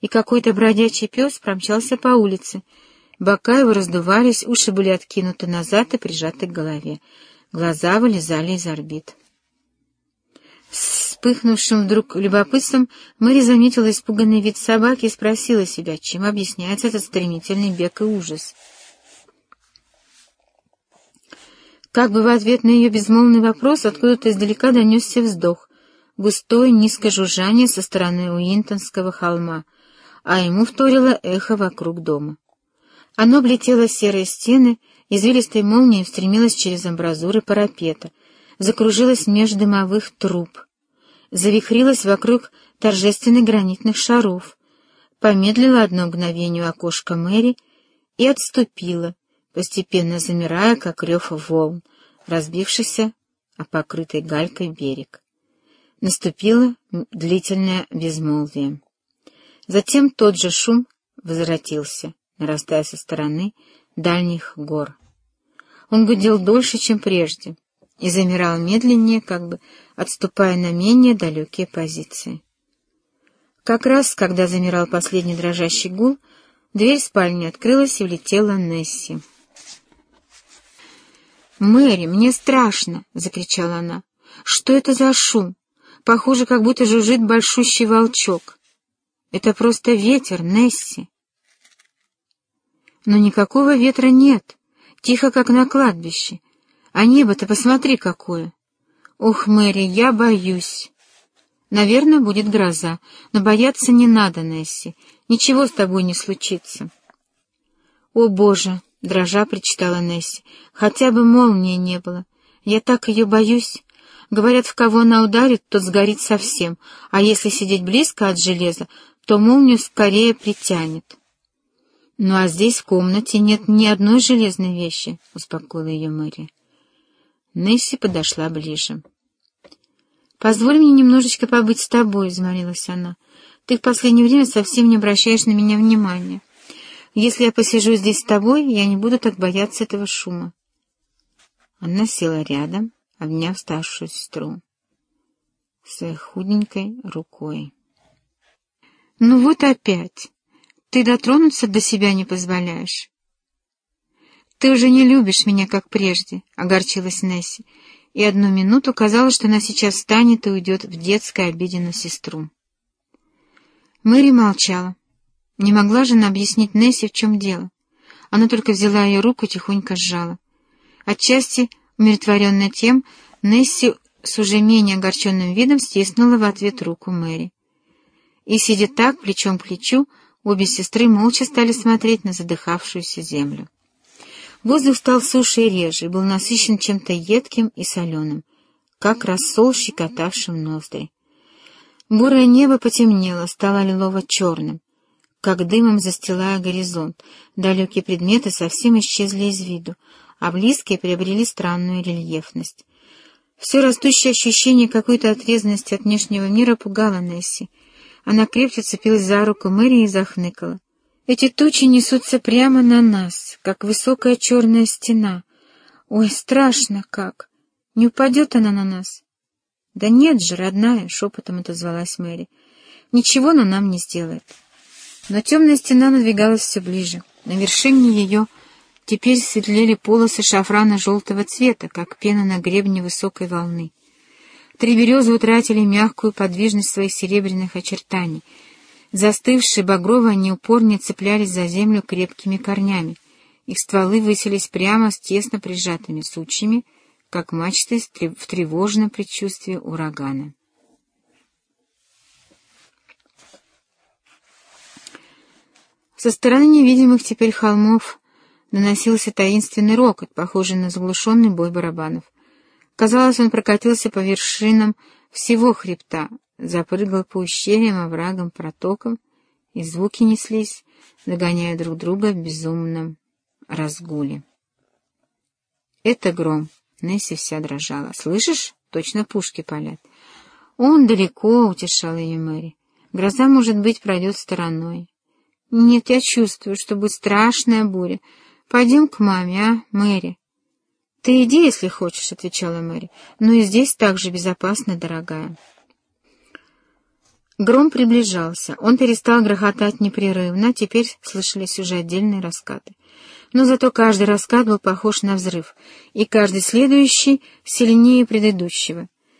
и какой-то бродячий пес промчался по улице. Бока его раздувались, уши были откинуты назад и прижаты к голове. Глаза вылезали из орбит. Вспыхнувшим вдруг любопытством, Мэри заметила испуганный вид собаки и спросила себя, чем объясняется этот стремительный бег и ужас. Как бы в ответ на ее безмолвный вопрос откуда-то издалека донесся вздох, густое низкое жужжание со стороны Уинтонского холма, а ему вторило эхо вокруг дома. Оно облетело серые стены, извилистой молнией устремилось через амбразуры парапета, закружилось меж дымовых труб, завихрилось вокруг торжественных гранитных шаров, помедлило одно мгновение у окошка Мэри и отступило, постепенно замирая, как рев волн, разбившийся о покрытый галькой берег. Наступило длительное безмолвие. Затем тот же шум возвратился, нарастая со стороны дальних гор. Он гудел дольше, чем прежде, и замирал медленнее, как бы отступая на менее далекие позиции. Как раз, когда замирал последний дрожащий гул, дверь спальни открылась и влетела Несси. «Мэри, мне страшно!» — закричала она. «Что это за шум? Похоже, как будто жужжит большущий волчок. Это просто ветер, Несси!» Но никакого ветра нет, тихо, как на кладбище. А небо-то посмотри какое! Ох, Мэри, я боюсь. Наверное, будет гроза, но бояться не надо, Несси. Ничего с тобой не случится. О, Боже! — дрожа причитала Несси. «Хотя бы молнии не было. Я так ее боюсь. Говорят, в кого она ударит, тот сгорит совсем, а если сидеть близко от железа, то молнию скорее притянет». «Ну а здесь в комнате нет ни одной железной вещи», — успокоила ее Мэри. Несси подошла ближе. «Позволь мне немножечко побыть с тобой», — взмолилась она. «Ты в последнее время совсем не обращаешь на меня внимания». Если я посижу здесь с тобой, я не буду так бояться этого шума. Она села рядом, обняв старшую сестру своей худенькой рукой. «Ну вот опять. Ты дотронуться до себя не позволяешь». «Ты уже не любишь меня, как прежде», — огорчилась Несси, и одну минуту казалось, что она сейчас встанет и уйдет в детское обиде на сестру. Мэри молчала. Не могла же она объяснить Несси, в чем дело. Она только взяла ее руку и тихонько сжала. Отчасти, умиротворенная тем, Несси с уже менее огорченным видом стиснула в ответ руку Мэри. И, сидя так, плечом к плечу, обе сестры молча стали смотреть на задыхавшуюся землю. Воздух стал суше и реже, и был насыщен чем-то едким и соленым, как рассол, щекотавшим ноздри. Бурое небо потемнело, стало лилово-черным, как дымом застилая горизонт. Далекие предметы совсем исчезли из виду, а близкие приобрели странную рельефность. Все растущее ощущение какой-то отрезанности от внешнего мира пугало Несси. Она крепче цепилась за руку Мэри и захныкала. «Эти тучи несутся прямо на нас, как высокая черная стена. Ой, страшно как! Не упадет она на нас?» «Да нет же, родная!» — шепотом отозвалась Мэри. «Ничего она нам не сделает». Но темная стена надвигалась все ближе. На вершине ее теперь светлели полосы шафрана желтого цвета, как пена на гребне высокой волны. Три березы утратили мягкую подвижность своих серебряных очертаний. Застывшие багровые они упорно цеплялись за землю крепкими корнями. Их стволы высились прямо с тесно прижатыми сучьями, как мачты в тревожном предчувствии урагана. Со стороны невидимых теперь холмов доносился таинственный рокот, похожий на заглушенный бой барабанов. Казалось, он прокатился по вершинам всего хребта, запрыгал по ущельям, оврагам, протокам, и звуки неслись, догоняя друг друга в безумном разгуле. Это гром. Несси вся дрожала. «Слышишь? Точно пушки палят». «Он далеко», — утешала ее Мэри. «Гроза, может быть, пройдет стороной. «Нет, я чувствую, что будет страшная буря. Пойдем к маме, а, Мэри?» «Ты иди, если хочешь», — отвечала Мэри. «Но и здесь так же безопасно, дорогая». Гром приближался, он перестал грохотать непрерывно, теперь слышались уже отдельные раскаты. Но зато каждый раскат был похож на взрыв, и каждый следующий сильнее предыдущего —